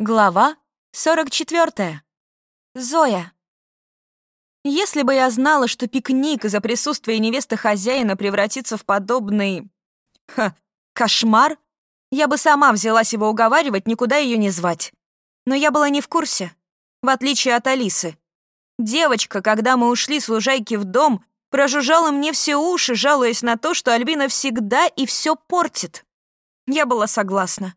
Глава 44. Зоя. Если бы я знала, что пикник из-за присутствия невесты хозяина превратится в подобный... Ха, кошмар, я бы сама взялась его уговаривать никуда ее не звать. Но я была не в курсе, в отличие от Алисы. Девочка, когда мы ушли с лужайки в дом, прожужжала мне все уши, жалуясь на то, что Альбина всегда и все портит. Я была согласна.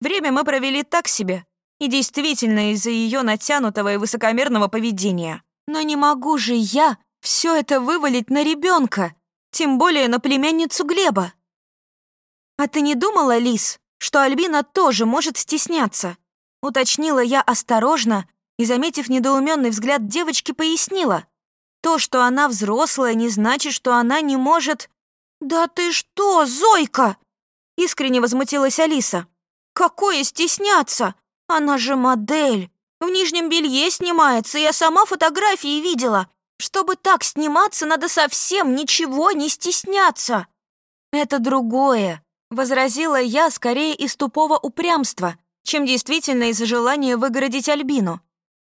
Время мы провели так себе, и действительно из-за ее натянутого и высокомерного поведения. Но не могу же я все это вывалить на ребенка, тем более на племянницу Глеба. А ты не думала, Лис, что Альбина тоже может стесняться? Уточнила я осторожно и, заметив недоуменный взгляд девочки, пояснила. То, что она взрослая, не значит, что она не может... «Да ты что, Зойка!» Искренне возмутилась Алиса. «Какое стесняться? Она же модель. В нижнем белье снимается, я сама фотографии видела. Чтобы так сниматься, надо совсем ничего не стесняться. Это другое, возразила я скорее из тупого упрямства, чем действительно из-за желания выгородить Альбину.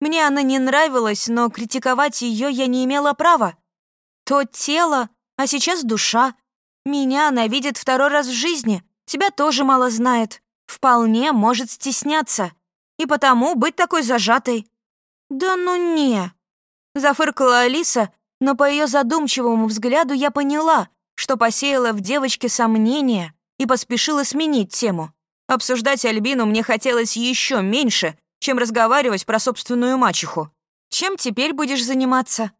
Мне она не нравилась, но критиковать ее я не имела права. То тело, а сейчас душа. Меня она видит второй раз в жизни, тебя тоже мало знает. Вполне может стесняться и потому быть такой зажатой». «Да ну не!» Зафыркала Алиса, но по ее задумчивому взгляду я поняла, что посеяла в девочке сомнения и поспешила сменить тему. Обсуждать Альбину мне хотелось еще меньше, чем разговаривать про собственную мачеху. «Чем теперь будешь заниматься?»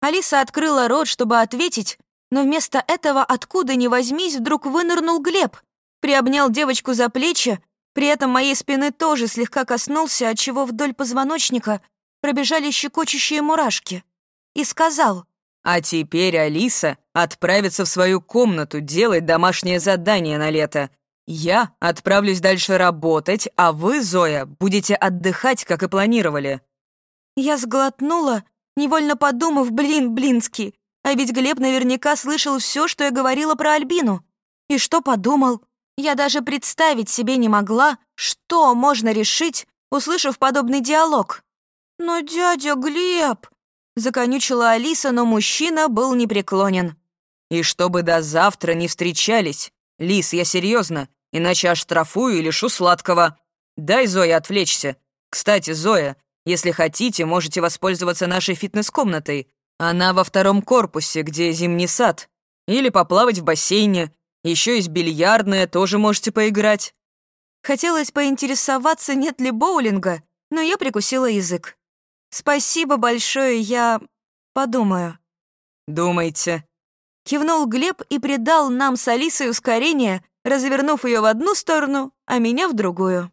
Алиса открыла рот, чтобы ответить, но вместо этого откуда ни возьмись вдруг вынырнул Глеб, приобнял девочку за плечи при этом моей спины тоже слегка коснулся, отчего вдоль позвоночника пробежали щекочущие мурашки. И сказал, «А теперь Алиса отправится в свою комнату делать домашнее задание на лето. Я отправлюсь дальше работать, а вы, Зоя, будете отдыхать, как и планировали». Я сглотнула, невольно подумав, блин, блинский, а ведь Глеб наверняка слышал все, что я говорила про Альбину. И что подумал? Я даже представить себе не могла, что можно решить, услышав подобный диалог. «Но дядя Глеб...» — законючила Алиса, но мужчина был непреклонен. «И чтобы до завтра не встречались. Лис, я серьезно, иначе оштрафую и лишу сладкого. Дай Зоя отвлечься. Кстати, Зоя, если хотите, можете воспользоваться нашей фитнес-комнатой. Она во втором корпусе, где зимний сад. Или поплавать в бассейне, еще есть бильярдная, тоже можете поиграть». Хотелось поинтересоваться, нет ли боулинга, но я прикусила язык. «Спасибо большое, я подумаю». «Думайте». Кивнул Глеб и придал нам с Алисой ускорение, развернув ее в одну сторону, а меня в другую.